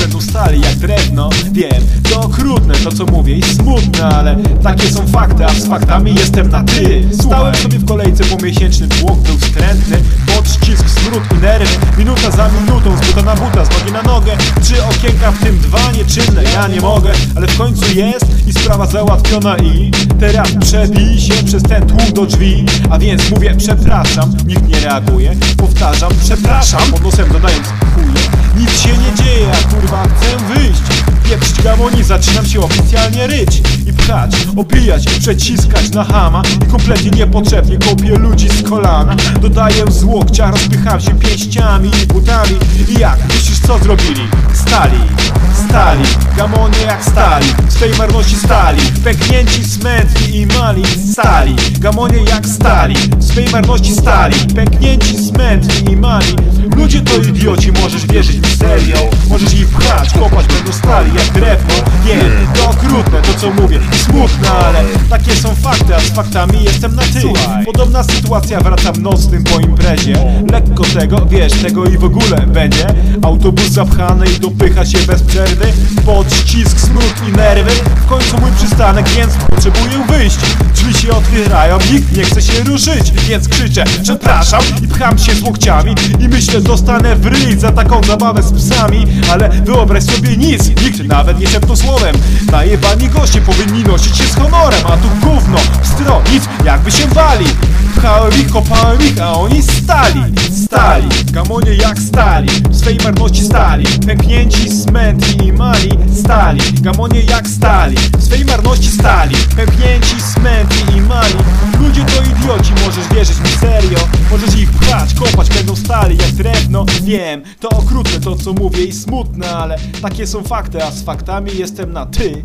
będą stali jak drewno. Wiem, to okrutne to co mówię i smutne Ale takie są fakty, a z faktami jestem na ty. Stałem sobie w kolejce, bo miesięczny tłok był wstrętny Podścisk, smród i nerwy. Minuta za minutą, z buta na buta, z nogi na nogę. Trzy okienka, w tym dwa nieczynne Ja nie mogę, ale w końcu jest i sprawa załatwiona i Teraz przebij się przez ten tłum do drzwi. A więc mówię przepraszam, nikt nie reaguje. Powtarzam, przepraszam, pod nosem dodając chuje Nic się nie dzieje, a kurwa chcę wyjść. Pieprzyć gamoni, zaczynam się oficjalnie ryć I pchać, obijać, przeciskać na hama. I kompletnie niepotrzebnie kopię ludzi z kolana. Dodaję z łokcia, rozpycham się pięściami i butami. I jak myślisz co zrobili? Stali, stali, gamonie jak stali. Z tej marności stali, pęknięci, smętni i mali. Stali, gamonie jak stali. Z tej marności stali, pęknięci, smętni i mali Ludzie to idioci, możesz wierzyć mi serio Możesz ich pchać, kopać, będą stali jak drewno. Wiem, to okrutne to co mówię, smutne, ale takie są fakty, a z faktami jestem na ty. Podobna sytuacja, wracam nocnym po imprezie. Lekko tego, wiesz, tego i w ogóle będzie. Autobus zapchany i dopycha się bez przerwy. Podścisk, smród i nerwy. W końcu mój przystanek, więc potrzebuję wyjść Drzwi się otwierają, nikt nie chce się ruszyć Więc krzyczę, przepraszam i pcham się z łokciami I myślę, dostanę w ryj za taką zabawę z psami Ale wyobraź sobie nic, nikt nawet nie szepnął słowem. Najebani goście powinni nosić się z honorem A tu gówno, stro, nic, jakby się wali. Pchałem ich, kopałem ich, a oni stali Stali, gamonie jak stali W swej marności stali Pęknięci, smętni i mali Stali, gamonie jak stali W swej marności stali Pęknięci, smętni Pchać, kopać, będą stali jak drewno. Wiem, to okrutne to co mówię i smutne Ale takie są fakty, a z faktami jestem na ty